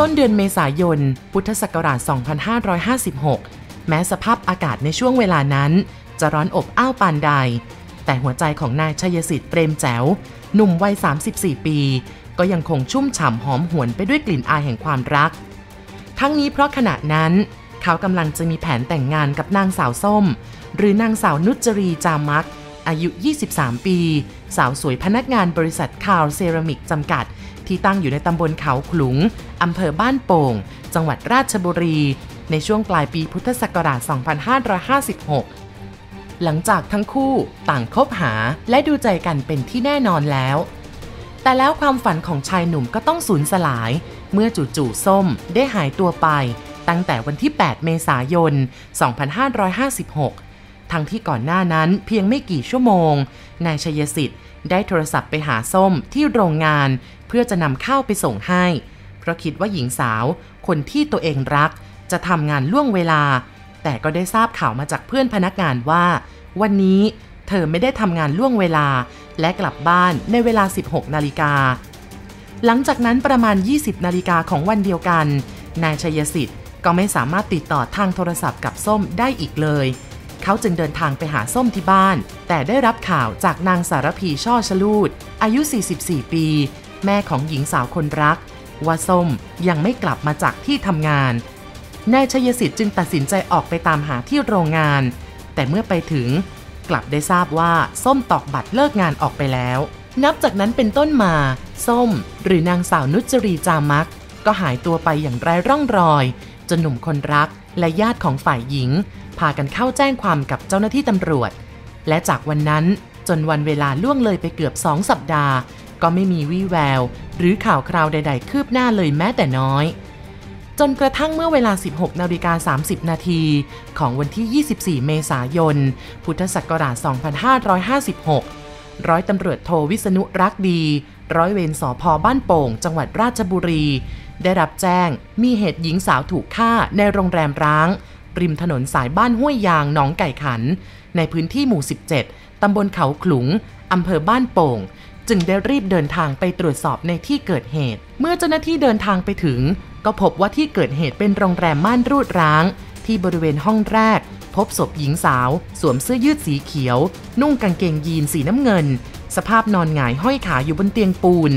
ต้นเดือนเมษายน พุทธศักราช 2556 แม้สภาพอากาศในช่วงเวลานั้น จะร้อนอบอ้าวปานใด แต่หัวใจของนายชัยสิทธิ์เปรมแจ๋ว หนุ่มวัย 34 ปี ก็ยังคงชุ่มฉ่ำหอมหวนไปด้วยกลิ่นอายแห่งความรัก ทั้งนี้เพราะขณะนั้น เขากำลังจะมีแผนแต่งงานกับนางสาวส้ม หรือนางสาวนุจรีจามักอายุ 23 ปี สาวสวยพนักงานบริษัทคาวเซรามิกจำกัด ที่ตั้งอยู่ในตำบลเขาขลุงอำเภอบ้านโป่ง จังหวัดราชบุรี ในช่วงปลายปีพุทธศักราช 2556 หลังจากทั้งคู่ต่างคบหาและดูใจกันเป็นที่แน่นอนแล้ว แต่แล้วความฝันของชายหนุ่มก็ต้องสูญสลาย เมื่อจู่ๆส้มได้หายตัวไป ตั้งแต่วันที่ 8 เมษายน 2556 ทั้งที่ก่อนหน้านั้นเพียงไม่กี่ชั่วโมง นายชยสิทธิ์ ได้โทรศัพท์ไปหาส้มที่โรงงาน เพื่อจะนำข้าวไปส่งให้ เพราะคิดว่าหญิงสาวคนที่ตัวเองรัก จะทำงานล่วงเวลา แต่ก็ได้ทราบข่าวมาจากเพื่อนพนักงานว่า วันนี้เธอไม่ได้ทำงานล่วงเวลา และกลับบ้านในเวลา 16 นาฬิกา หลังจากนั้นประมาณ 20 นาฬิกาของวันเดียวกัน นายชัยสิทธิ์ก็ไม่สามารถติดต่อทางโทรศัพท์กับส้มได้อีกเลย เขาจึงเดินทางไปหาส้มที่บ้าน แต่ได้รับข่าวจากนางสารพีช่อชลูด อายุ 44 ปี แม่ของหญิงสาวคนรัก ว่าส้มยังไม่กลับมาจากที่ทำงาน นายชยสิทธิ์จึงตัดสินใจออกไปตามหาที่โรงงาน แต่เมื่อไปถึง กลับได้ทราบว่าส้มตอกบัตรเลิกงานออกไปแล้ว นับจากนั้นเป็นต้นมา ส้ม หรือนางสาวนุจรีจามัก ก็หายตัวไปอย่างไร้ร่องรอย จนหนุ่มคนรัก และญาติของฝ่ายหญิง พากันเข้าแจ้งความกับเจ้าหน้าที่ตำรวจ และจากวันนั้นจนวันเวลาล่วงเลยไปเกือบสองสัปดาห์ ก็ไม่มีวี่แวว หรือข่าวคราวใด ๆ คืบหน้าเลยแม้แต่น้อย จนกระทั่งเมื่อเวลา 16นาฬิกา30 นาทีของวันที่ 24 เมษายน พุทธศักราช 2556 ร้อยตำรวจโทวิษณุรักดี ร้อยเวรสอพอบ้านโป่ง จังหวัดราชบุรี ได้รับแจ้งมีเหตุหญิงสาวถูกฆ่าในโรงแรมร้าง ริมถนนสายบ้านห้วยยางหนองไก่ขัน ในพื้นที่หมู่ 17 ตำบลเขาขลุง อำเภอบ้านโป่ง จึงได้รีบเดินทางไปตรวจสอบในที่เกิดเหตุ เมื่อเจ้าหน้าที่เดินทางไปถึง ก็พบว่าที่เกิดเหตุเป็นโรงแรมม่านรูดร้าง ที่บริเวณห้องแรกพบศพหญิงสาว สวมเสื้อยืดสีเขียว นุ่งกางเกงยีนสีน้ำเงิน สภาพนอนหงายห้อยขาอยู่บนเตียงปูน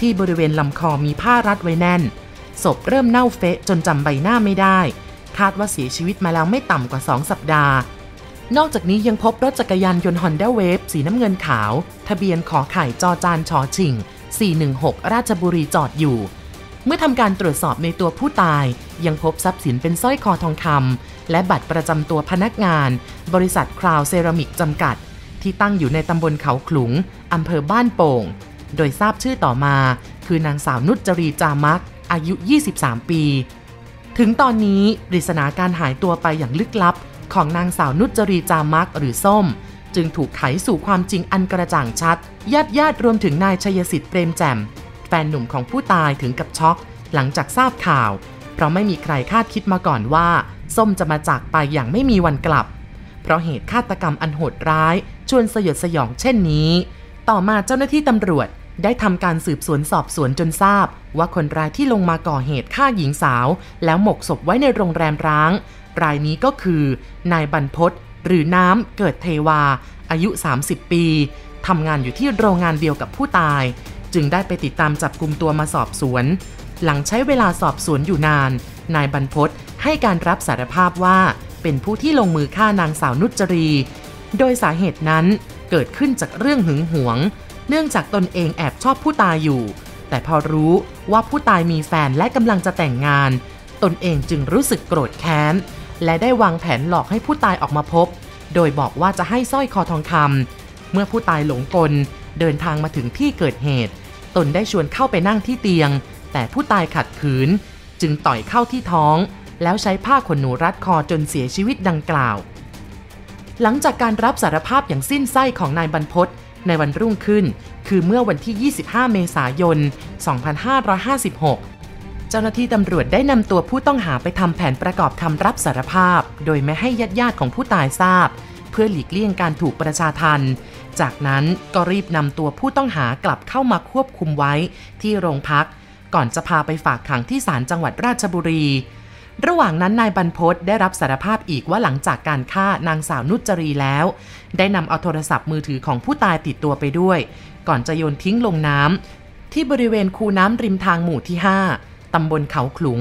ที่บริเวณลำคอมีผ้ารัดไว้แน่น ศพเริ่มเน่าเฟะจนจำใบหน้าไม่ได้ คาดว่าเสียชีวิตมาแล้วไม่ต่ำกว่า 2 สัปดาห์ นอกจากนี้ยังพบรถจักรยานยนต์ Honda Wave สีน้ำเงินขาว ทะเบียนขอไข่จอจานชอชิง 416 ราชบุรีจอดอยู่ เมื่อทำการตรวจสอบในตัวผู้ตาย ยังพบทรัพย์สินเป็นสร้อยคอทองคำและบัตรประจำตัวพนักงาน บริษัทคราวเซรามิกจำกัด ที่ตั้งอยู่ในตำบลเขาขลุงอำเภอบ้านโป่ง โดยทราบชื่อต่อมา คือนางสาวนุจรีจามัก อายุ 23 ปี ถึงตอนนี้ปริศนาการหายตัวไปอย่างลึกลับ ของนางสาวนุจรีจามักหรือส้ม จึงถูกไขสู่ความจริงอันกระจ่างชัด ญาติญาติรวมถึงนายชัยสิทธิ์เปรมแจ่ม แฟนหนุ่มของผู้ตายถึงกับช็อก หลังจากทราบข่าว เพราะไม่มีใครคาดคิดมาก่อนว่า ส้มจะมาจากไปอย่างไม่มีวันกลับ เพราะเหตุฆาตกรรมอันโหดร้ายชวนสยดสยองเช่นนี้ ต่อมาเจ้าหน้าที่ตำรวจได้ทำการสืบสวนสอบสวนจนทราบ ว่าคนร้ายที่ลงมาก่อเหตุฆ่าหญิงสาว แล้วหมกศพไว้ในโรงแรมร้าง รายนี้ก็คือ นายบรรพศหรือน้ำเกิดเทวา อายุ 30 ปีทำงานอยู่ที่โรงงานเดียวกับผู้ตาย จึงได้ไปติดตามจับกลุ่มตัวมาสอบสวน หลังใช้เวลาสอบสวนอยู่นาน นายบรรพศให้การรับสารภาพว่า เป็นผู้ที่ลงมือฆ่านางสาวนุจรี โดยสาเหตุนั้นเกิดขึ้นจากเรื่องหึงหวง เนื่องจากตนเองแอบชอบผู้ตายอยู่ แต่พอรู้ว่าผู้ตายมีแฟนและกำลังจะแต่งงาน ตนเองจึงรู้สึกโกรธแค้น และได้วางแผนหลอกให้ผู้ตายออกมาพบ โดยบอกว่าจะให้สร้อยคอทองคำเมื่อผู้ตายหลงกลเดินทางมาถึงที่เกิดเหตุ ตนได้ชวนเข้าไปนั่งที่เตียง แต่ผู้ตายขัดขืน จึงต่อยเข้าที่ท้อง แล้วใช้ผ้าขนหนูรัดคอจนเสียชีวิตดังกล่าว หลังจากการรับสารภาพอย่างสิ้นไส้ของนายบรรพศในวันรุ่งขึ้น คือเมื่อวันที่ 25 เมษายน 2556 เจ้าหน้าที่ตำรวจได้นำตัวผู้ต้องหาไปทำแผนประกอบคำรับสารภาพ โดยไม่ให้ญาติญาติๆของผู้ตายทราบ เพื่อหลีกเลี่ยงการถูกประชาทัน จากนั้นก็รีบนำตัวผู้ต้องหากลับเข้ามาควบคุมไว้ที่โรงพัก ก่อนจะพาไปฝากขังที่ศาลจังหวัดราชบุรี ระหว่างนั้นนายบรรพศได้รับสารภาพอีกว่าหลังจากการฆ่านางสาวนุจรีแล้ว ได้นำเอาโทรศัพท์มือถือของผู้ตายติดตัวไปด้วย ก่อนจะโยนทิ้งลงน้ำที่บริเวณคูน้ำริมทางหมู่ที่ 5 ตำบลเขาขลุง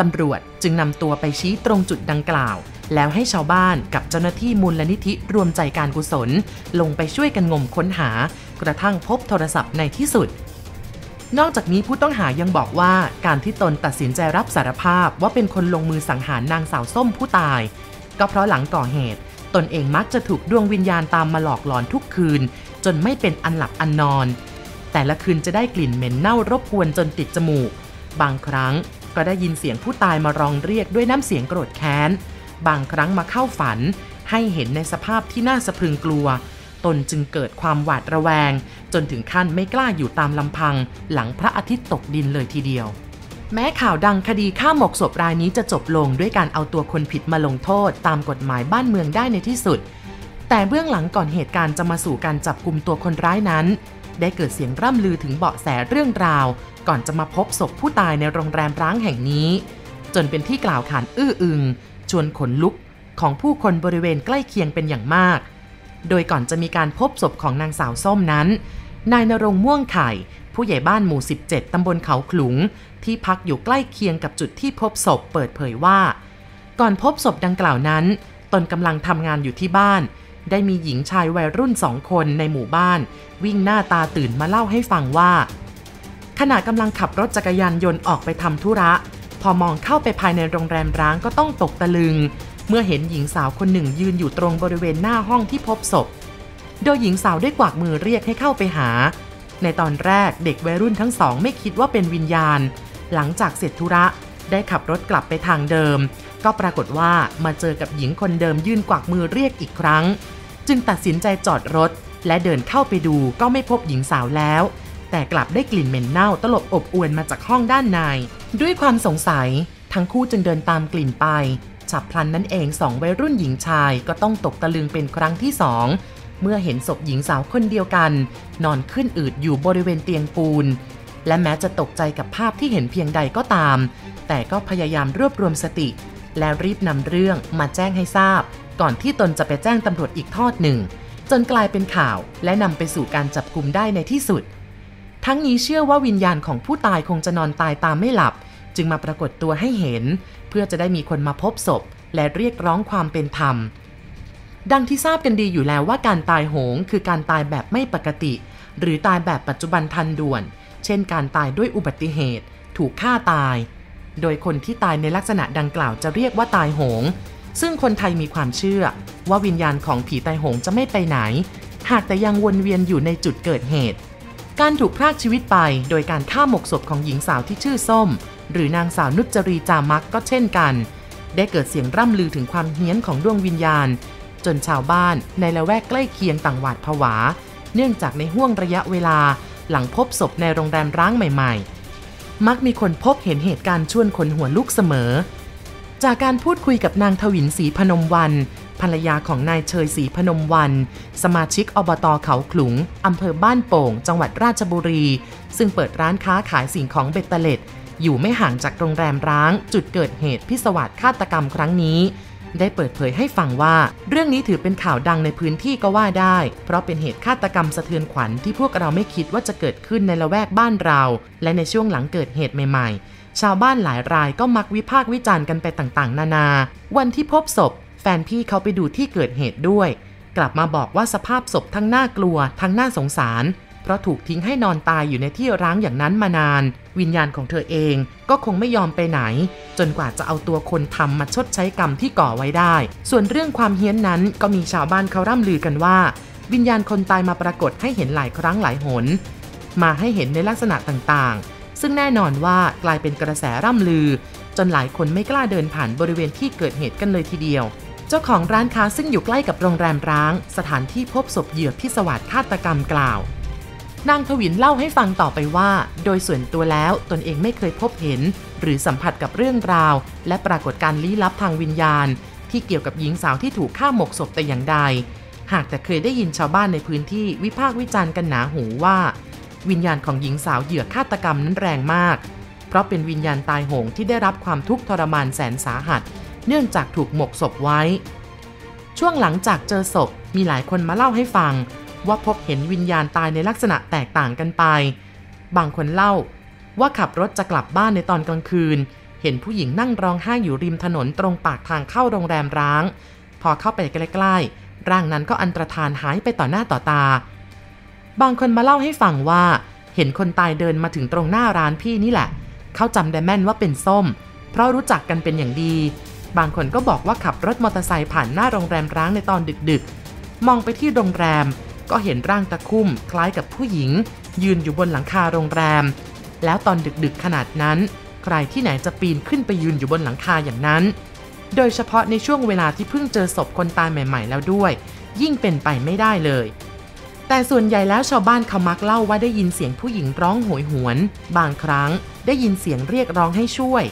ตำรวจจึงนำตัวไปชี้ตรงจุดดังกล่าว แล้วให้ชาวบ้านกับเจ้าหน้าที่มูลนิธิรวมใจการกุศล ลงไปช่วยกันงมค้นหา กระทั่งพบโทรศัพท์ในที่สุด นอกจากนี้ผู้ต้องหายังบอกว่าการที่ตนตัดสินใจรับสารภาพว่าเป็นคนลงมือสังหารนางสาวส้มผู้ตาย ก็เพราะหลังก่อเหตุ ตนเองมักจะถูกดวงวิญญาณตามมาหลอกหลอนทุกคืน จนไม่เป็นอันหลับอันนอน แต่ละคืนจะได้กลิ่นเหม็นเน่ารบกวนจนติดจมูก บางครั้งก็ได้ยินเสียงผู้ตายมาร้องเรียกด้วยน้ำเสียงโกรธแค้น บางครั้งมาเข้าฝัน ให้เห็นในสภาพที่น่าสะพรึงกลัว ตนจึงเกิดความหวาดระแวง จนถึงขั้นไม่กล้าอยู่ตามลำพัง หลังพระอาทิตย์ตกดินเลยทีเดียว แม้ข่าวดังคดีฆ่าหมกศพรายนี้จะจบลงด้วยการเอาตัวคนผิดมาลงโทษตามกฎหมายบ้านเมืองได้ในที่สุด แต่เบื้องหลังก่อนเหตุการณ์จะมาสู่การจับกลุ่มตัวคนร้ายนั้น ได้เกิดเสียงร่ำลือถึงเบาะแสเรื่องราว ก่อนจะมาพบศพผู้ตายในโรงแรมร้างแห่งนี้ จนเป็นที่กล่าวขานอื้ออึง ชวนขนลุกของผู้คนบริเวณใกล้เคียงเป็นอย่างมาก โดยก่อนจะมีการพบศพของนางสาวส้มนั้น นายนรงม่วงไข่ ผู้ใหญ่บ้านหมู่ 17 ตำบลเขาขลุง ที่พักอยู่ใกล้เคียงกับจุดที่พบศพเปิดเผยว่า ก่อนพบศพดังกล่าวนั้น ตนกำลังทำงานอยู่ที่บ้าน ได้มีหญิงชายวัยรุ่นสองคนในหมู่บ้าน วิ่งหน้าตาตื่นมาเล่าให้ฟังว่า ขณะกำลังขับรถจักรยานยนต์ออกไปทำธุระ พอมองเข้าไปภายในโรงแรมร้างก็ต้องตกตะลึง เมื่อเห็นหญิงสาวคนหนึ่งยืนอยู่ตรงบริเวณหน้าห้องที่พบศพ โดยหญิงสาวได้กวักมือเรียกให้เข้าไปหา ในตอนแรกเด็กวัยรุ่นทั้งสองไม่คิดว่าเป็นวิญญาณ หลังจากเสร็จธุระได้ขับรถกลับไปทางเดิม ก็ปรากฏว่ามาเจอกับหญิงคนเดิมยื่นกวักมือเรียกอีกครั้ง จึงตัดสินใจจอดรถ และเดินเข้าไปดูก็ไม่พบหญิงสาวแล้ว แต่กลับได้กลิ่นเหม็นเน่าตลบอบอวนมาจากห้องด้านใน ด้วยความสงสัย ทั้งคู่จึงเดินตามกลิ่นไป ฉับพลันนั้นเองสองวัยรุ่นหญิงชายก็ต้องตกตะลึงเป็นครั้งที่สองเมื่อเห็นศพหญิงสาวคนเดียวกัน นอนขึ้นอืดอยู่บริเวณเตียงปูน และแม้จะตกใจกับภาพที่เห็นเพียงใดก็ตาม แต่ก็พยายามรวบรวมสติ และรีบนำเรื่องมาแจ้งให้ทราบ ก่อนที่ตนจะไปแจ้งตำรวจอีกทอดหนึ่ง จนกลายเป็นข่าวและนำไปสู่การจับกลุ่มได้ในที่สุด ทั้งนี้เชื่อว่าวิญญาณของผู้ตายคงจะนอนตายตามไม่หลับ จึงมาปรากฏตัวให้เห็น เพื่อจะได้มีคนมาพบศพ และเรียกร้องความเป็นธรรม ดังที่ทราบกันดีอยู่แล้วว่าการตายโหง คือการตายแบบไม่ปกติ หรือตายแบบปัจจุบันทันด่วน เช่น การตายด้วยอุบัติเหตุ ถูกฆ่าตาย โดยคนที่ตายในลักษณะดังกล่าวจะเรียกว่าตายโหง ซึ่งคนไทยมีความเชื่อ ว่าวิญญาณของผีตายโหงจะไม่ไปไหน หากแต่ยังวนเวียนอยู่ในจุดเกิดเหตุการถูกพรากชีวิตไปโดยการฆ่าหมกศพของหญิงสาวที่ชื่อส้ม หรือนางสาวนุจรีจามักก็เช่นกัน ได้เกิดเสียงร่ำลือถึงความเฮี้ยนของดวงวิญญาณ จนชาวบ้านในละแวกใกล้เคียงต่างหวาดผวา เนื่องจากในห่วงระยะเวลาหลังพบศพในโรงแรมร้างใหม่ ๆ มักมีคนพบเห็นเหตุการณ์ชวนขนหัวลุกเสมอ จากการพูดคุยกับนางทวินศรีพนมวันภรรยาของนายเชยศรีพนมวัน สมาชิกอบตเขาขลุง อำเภอบ้านโป่ง จังหวัดราชบุรี ซึ่งเปิดร้านค้าขายสิ่งของเบตเตล็ด อยู่ไม่ห่างจากโรงแรมร้าง จุดเกิดเหตุพิศวาสฆาตกรรมครั้งนี้ ได้เปิดเผยให้ฟังว่า เรื่องนี้ถือเป็นข่าวดังในพื้นที่ก็ว่าได้ เพราะเป็นเหตุฆาตกรรมสะเทือนขวัญที่พวกเราไม่คิดว่าจะเกิดขึ้นในละแวกบ้านเรา และในช่วงหลังเกิดเหตุใหม่ๆ ชาวบ้านหลายรายก็มักวิพากษ์วิจารณ์กันไปต่างๆ นานา วันที่พบศพ แฟนพี่เขาไปดูที่เกิดเหตุด้วย กลับมาบอกว่าสภาพศพทั้งน่ากลัวทั้งน่าสงสาร เพราะถูกทิ้งให้นอนตายอยู่ในที่ร้างอย่างนั้นมานาน วิญญาณของเธอเองก็คงไม่ยอมไปไหน จนกว่าจะเอาตัวคนทำมาชดใช้กรรมที่ก่อไว้ได้ ส่วนเรื่องความเฮี้ยนนั้นก็มีชาวบ้านเขาร่ำลือกันว่า วิญญาณคนตายมาปรากฏให้เห็นหลายครั้งหลายหน มาให้เห็นในลักษณะต่างๆ ซึ่งแน่นอนว่ากลายเป็นกระแสร่ำลือ จนหลายคนไม่กล้าเดินผ่านบริเวณที่เกิดเหตุกันเลยทีเดียวเจ้าของร้านค้าซึ่งอยู่ใกล้กับโรงแรมร้าง สถานที่พบศพเหยื่อพิศวาสฆาตกรรมกล่าว นางทวินเล่าให้ฟังต่อไปว่า โดยส่วนตัวแล้วตนเองไม่เคยพบเห็น หรือสัมผัสกับเรื่องราว และปรากฏการลี้ลับทางวิญญาณ ที่เกี่ยวกับหญิงสาวที่ถูกฆ่าหมกศพแต่อย่างใด หากแต่เคยได้ยินชาวบ้านในพื้นที่วิพากษ์วิจารณ์กันหนาหูว่า วิญญาณของหญิงสาวเหยื่อฆาตกรรมนั้นแรงมาก เพราะเป็นวิญญาณตายโหงที่ได้รับความทุกข์ทรมานแสนสาหัส เนื่องจากถูกหมกศพไว้ ช่วงหลังจากเจอศพ มีหลายคนมาเล่าให้ฟัง ว่าพบเห็นวิญญาณตายในลักษณะแตกต่างกันไป บางคนเล่า ว่าขับรถจะกลับบ้านในตอนกลางคืน เห็นผู้หญิงนั่งร้องไห้อยู่ริมถนนตรงปากทางเข้าโรงแรมร้าง พอเข้าไปใกล้ๆ ร่างนั้นก็อันตรธานหายไปต่อหน้าต่อตา บางคนมาเล่าให้ฟังว่า เห็นคนตายเดินมาถึงตรงหน้าร้านพี่นี่แหละ เขาจำได้แม่นว่าเป็นส้ม เพราะรู้จักกันเป็นอย่างดีบางคนก็บอกว่าขับรถมอเตอร์ไซค์ผ่านหน้าโรงแรมร้างในตอนดึกๆ มองไปที่โรงแรม ก็เห็นร่างตะคุ่มคล้ายกับผู้หญิง ยืนอยู่บนหลังคาโรงแรม แล้วตอนดึกๆขนาดนั้น ใครที่ไหนจะปีนขึ้นไปยืนอยู่บนหลังคาอย่างนั้น โดยเฉพาะในช่วงเวลาที่เพิ่งเจอศพคนตายใหม่ ๆ แล้วด้วย ยิ่งเป็นไปไม่ได้เลย แต่ส่วนใหญ่แล้วชาวบ้านเขามักเล่าว่าได้ยินเสียงผู้หญิงร้องโหยหวน บางครั้งได้ยินเสียงเรียกร้องให้ช่วย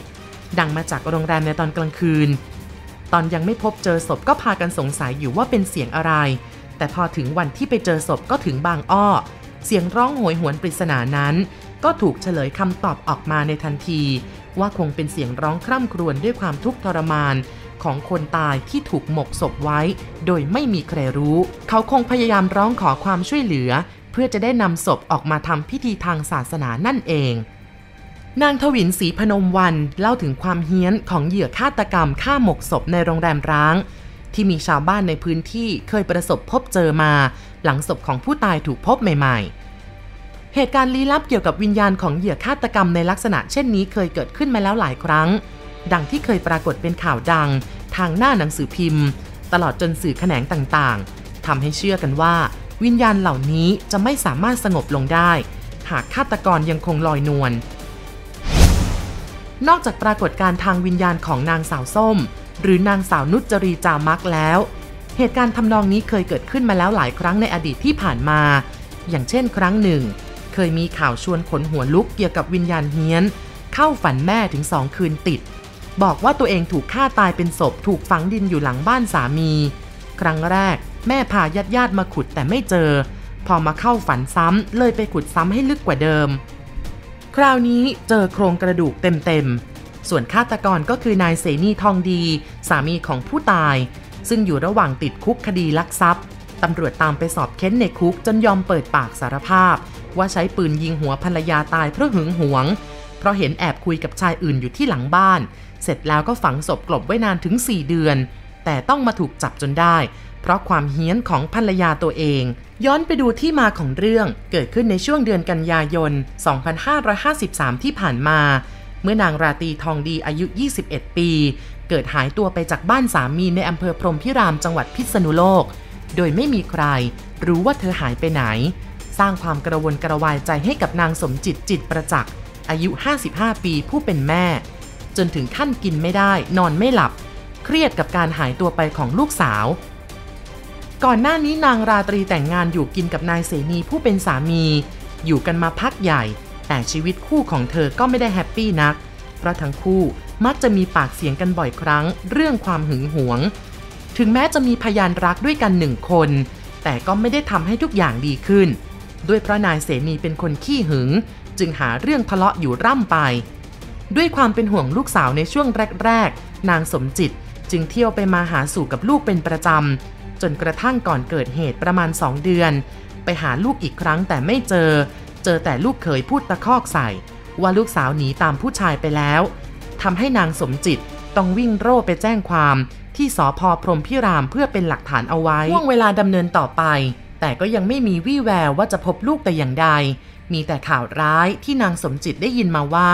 ดังมาจากโรงแรมในตอนกลางคืน ตอนยังไม่พบเจอศพก็พากันสงสัยอยู่ว่าเป็นเสียงอะไร แต่พอถึงวันที่ไปเจอศพก็ถึงบางอ้อ เสียงร้องโหยหวนปริศนานั้น ก็ถูกเฉลยคำตอบออกมาในทันที ว่าคงเป็นเสียงร้องคร่ำครวญด้วยความทุกข์ทรมานของคนตายที่ถูกหมกศพไว้ โดยไม่มีใครรู้ เขาคงพยายามร้องขอความช่วยเหลือ เพื่อจะได้นำศพออกมาทำพิธีทางศาสนานั่นเอง นางทวินศรีพนมวันเล่าถึงความเฮี้ยนของเหยื่อฆาตกรรมฆ่าหมกศพในโรงแรมร้าง ที่มีชาวบ้านในพื้นที่เคยประสบพบเจอมา หลังศพของผู้ตายถูกพบใหม่ๆ เหตุการณ์ลี้ลับเกี่ยวกับวิญญาณของเหยื่อฆาตกรรมในลักษณะเช่นนี้เคยเกิดขึ้นมาแล้วหลายครั้ง ดังที่เคยปรากฏเป็นข่าวดัง ทางหน้าหนังสือพิมพ์ ตลอดจนสื่อแขนงต่างๆทำให้เชื่อกันว่า วิญญาณเหล่านี้จะไม่สามารถสงบลงได้ หากฆาตกรยังคงลอยนวล นอกจากปรากฏการทางวิญญาณของนางสาวส้ม หรือนางสาวนุจจรีจามักแล้ว เหตุการณ์ทำนองนี้เคยเกิดขึ้นมาแล้วหลายครั้งในอดีตที่ผ่านมา อย่างเช่นครั้งหนึ่ง เคยมีข่าวชวนขนหัวลุกเกี่ยวกับวิญญาณเฮี้ยน เข้าฝันแม่ถึงสองคืนติด บอกว่าตัวเองถูกฆ่าตายเป็นศพถูกฝังดินอยู่หลังบ้านสามี ครั้งแรก แม่พาญาติญาติมาขุดแต่ไม่เจอ พอมาเข้าฝันซ้ำเลยไปขุดซ้ำให้ลึกกว่าเดิม คราวนี้เจอโครงกระดูกเต็มๆ ส่วนฆาตกรก็คือนายเสนีทองดี สามีของผู้ตาย ซึ่งอยู่ระหว่างติดคุกคดีลักทรัพย์ตำรวจตามไปสอบเค้นในคุกจนยอมเปิดปากสารภาพ ว่าใช้ปืนยิงหัวภรรยาตายเพราะหึงหวง เพราะเห็นแอบคุยกับชายอื่นอยู่ที่หลังบ้าน เสร็จแล้วก็ฝังศพกลบไว้นานถึง 4 เดือน แต่ต้องมาถูกจับจนได้ เพราะความเฮี้ยนของภรรยาตัวเอง ย้อนไปดูที่มาของเรื่องเกิดขึ้นในช่วงเดือนกันยายน 2553 ที่ผ่านมา เมื่อนางราตีทองดีอายุ 21 ปี เกิดหายตัวไปจากบ้านสามีในอำเภอพรมพิรามจังหวัดพิษณุโลก โดยไม่มีใคร รู้ว่าเธอหายไปไหน สร้างความกระวนกระวายใจให้กับนางสมจิตจิตประจักษ์อายุ 55 ปีผู้เป็นแม่ จนถึงขั้นกินไม่ได้ นอนไม่หลับ เครียดกับการหายตัวไปของลูกสาว ก่อนหน้านี้นางราตรีแต่งงานอยู่กินกับนายเสนีผู้เป็นสามี อยู่กันมาพักใหญ่ แต่ชีวิตคู่ของเธอก็ไม่ได้แฮปปี้นัก เพราะทั้งคู่มักจะมีปากเสียงกันบ่อยครั้ง เรื่องความหึงหวง ถึงแม้จะมีพยานรักด้วยกันหนึ่งคน แต่ก็ไม่ได้ทำให้ทุกอย่างดีขึ้น ด้วยเพราะนายเสนีเป็นคนขี้หึง จึงหาเรื่องทะเลาะอยู่ร่ำไป ด้วยความเป็นห่วงลูกสาวในช่วงแรก ๆ นางสมจิตจึงเที่ยวไปมาหาสู่กับลูกเป็นประจำ จนกระทั่งก่อนเกิดเหตุประมาณ 2 เดือน ไปหาลูกอีกครั้งแต่ไม่เจอ เจอแต่ลูกเขยพูดตะคอกใส่ ว่าลูกสาวหนีตามผู้ชายไปแล้วทำให้นางสมจิตต้องวิ่งโร่ไปแจ้งความที่สพพรมพิรามเพื่อเป็นหลักฐานเอาไว้ห่วงเวลาดำเนินต่อไป แต่ก็ยังไม่มีวี่แววว่าจะพบลูกแต่อย่างใด มีแต่ข่าวร้ายที่นางสมจิตได้ยินมาว่า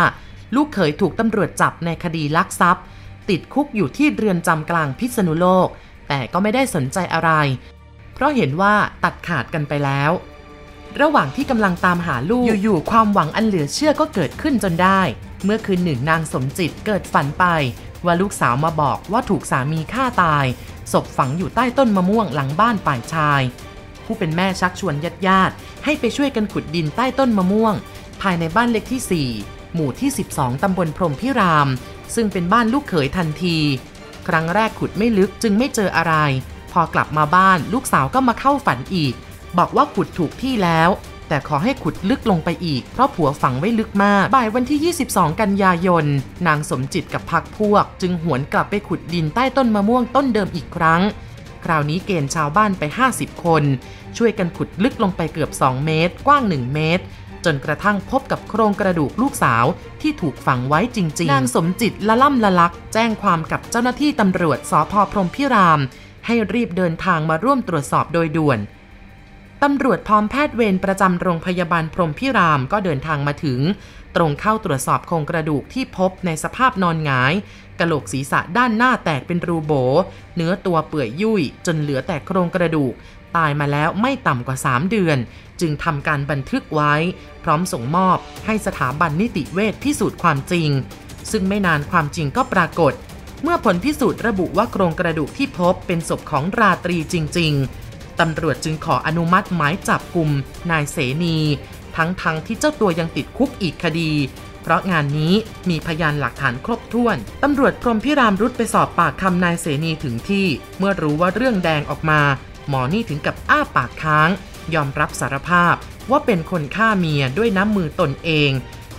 ลูกเขยถูกตำรวจจับในคดีลักทรัพย์ ติดคุกอยู่ที่เรือนจำกลางพิษณุโลก แต่ก็ไม่ได้สนใจอะไร เพราะเห็นว่าตัดขาดกันไปแล้ว ระหว่างที่กำลังตามหาลูก อยู่ๆ ความหวังอันเหลือเชื่อก็เกิดขึ้นจนได้ เมื่อคืนหนึ่งนางสมจิตเกิดฝันไป ว่าลูกสาวมาบอกว่าถูกสามีฆ่าตาย ศพฝังอยู่ใต้ต้นมะม่วงหลังบ้านฝ่ายชาย ผู้เป็นแม่ชักชวนญาติญาติๆให้ไปช่วยกันขุดดินใต้ต้นมะม่วง ภายในบ้านเล็กที่ 4 หมู่ที่ 12 ตำบลพรมพิราม ซึ่งเป็นบ้านลูกเขยทันที ครั้งแรกขุดไม่ลึกจึงไม่เจออะไร พอกลับมาบ้านลูกสาวก็มาเข้าฝันอีก บอกว่าขุดถูกที่แล้ว แต่ขอให้ขุดลึกลงไปอีก เพราะผัวฝังไว้ลึกมากบ่ายวันที่ 22 กันยายน นางสมจิตกับพักพวก จึงหวนกลับไปขุดดินใต้ต้นมะม่วงต้นเดิมอีกครั้ง คราวนี้เกณฑ์ชาวบ้านไป 50 คน ช่วยกันขุดลึกลงไปเกือบ 2 เมตร กว้าง 1 เมตร จนกระทั่งพบกับโครงกระดูกลูกสาวที่ถูกฝังไว้จริงๆ นางสมจิตละล่ำละลัก แจ้งความกับเจ้าหน้าที่ตำรวจสพพรมพิราม ให้รีบเดินทางมาร่วมตรวจสอบโดยด่วนตำรวจพร้อมแพทย์เวรประจำโรงพยาบาลพรมพิรามก็เดินทางมาถึง ตรงเข้าตรวจสอบโครงกระดูกที่พบในสภาพนอนหงายกะโหลกศีรษะด้านหน้าแตกเป็นรูโบ เนื้อตัวเปื่อยยุ่ยจนเหลือแต่โครงกระดูก ตายมาแล้วไม่ต่ำกว่า 3 เดือน จึงทำการบันทึกไว้ พร้อมส่งมอบให้สถาบันนิติเวชพิสูจน์ความจริง ซึ่งไม่นานความจริงก็ปรากฏ เมื่อผลพิสูจน์ระบุว่าโครงกระดูกที่พบเป็นศพของราตรีจริง ๆตำรวจจึงขออนุมัติหมายจับกลุ่มนายเสนี ทั้งๆทที่เจ้าตัวยังติดคุกอีกคดีเพราะงานนี้มีพยานหลักฐานครบถ้วน ตำรวจพรมพิรามรุดไปสอบปากคำนายเสนีถึงที่ เมื่อรู้ว่าเรื่องแดงออกมา หมอนี่ถึงกับอ้าปากค้าง ยอมรับสารภาพว่าเป็นคนฆ่าเมียด้วยน้ำมือตนเอง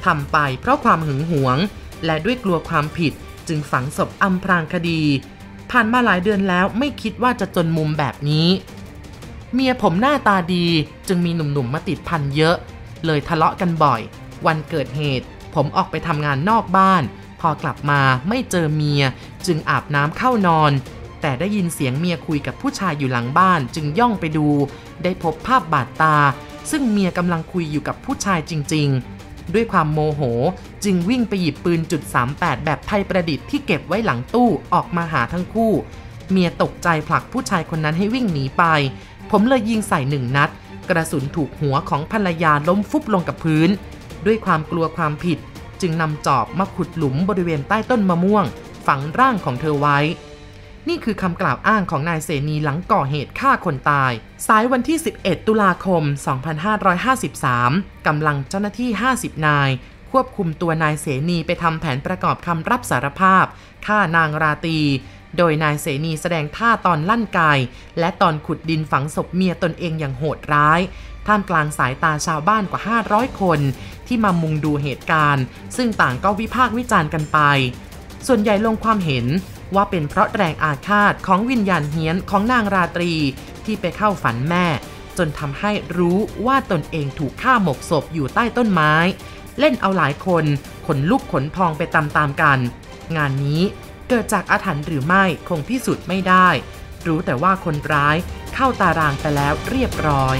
ทำไปเพราะความหึงหวง และด้วยกลัวความผิดจึงฝังศพอำพรางคดี ผ่านมาหลายเดือนแล้วไม่คิดว่าจะจนมุมแบบนี้ เมียผมหน้าตาดีจึงมีหนุ่มๆมาติดพันเยอะ เลยทะเลาะกันบ่อย วันเกิดเหตุ ผมออกไปทำงานนอกบ้าน พอกลับมาไม่เจอเมีย จึงอาบน้ำเข้านอน แต่ได้ยินเสียงเมียคุยกับผู้ชายอยู่หลังบ้านจึงย่องไปดู ได้พบภาพบาดตา ซึ่งเมียกำลังคุยอยู่กับผู้ชายจริง ๆ ด้วยความโมโหจึงวิ่งไปหยิบปืนจุด38แบบไทยประดิษฐ์ที่เก็บไว้หลังตู้ออกมาหาทั้งคู่ เมียตกใจผลักผู้ชายคนนั้นให้วิ่งหนีไป ผมเลยยิงใส่หนึ่งนัด กระสุนถูกหัวของภรรยาล้มฟุบลงกับพื้น ด้วยความกลัวความผิด จึงนำจอบมาขุดหลุมบริเวณใต้ต้นมะม่วง ฝังร่างของเธอไว้ นี่คือคำกล่าวอ้างของนายเสนีหลังก่อเหตุฆ่าคนตาย สายวันที่ 11 ตุลาคม 2553 กำลังเจ้าหน้าที่ 50 นาย ควบคุมตัวนายเสนีไปทำแผนประกอบคำรับสารภาพฆ่านางราตีโดยนายเสนีแสดงท่าตอนลั่นกาย และตอนขุดดินฝังศพเมียตนเองอย่างโหดร้าย ท่ามกลางสายตาชาวบ้านกว่า 500 คน ที่มามุงดูเหตุการณ์ ซึ่งต่างก็วิพากษ์วิจารณ์กันไป ส่วนใหญ่ลงความเห็น ว่าเป็นเพราะแรงอาฆาตของวิญญาณเฮี้ยนของนางราตรี ที่ไปเข้าฝันแม่ จนทำให้รู้ว่าตนเองถูกฆ่าหมกศพอยู่ใต้ต้นไม้ เล่นเอาหลายคนขนลุกขนพองไปตามๆกัน งานนี้เกิดจากอาถรรพ์หรือไม่คงพิสูจน์ไม่ได้ รู้แต่ว่าคนร้ายเข้าตารางไปแล้วเรียบร้อย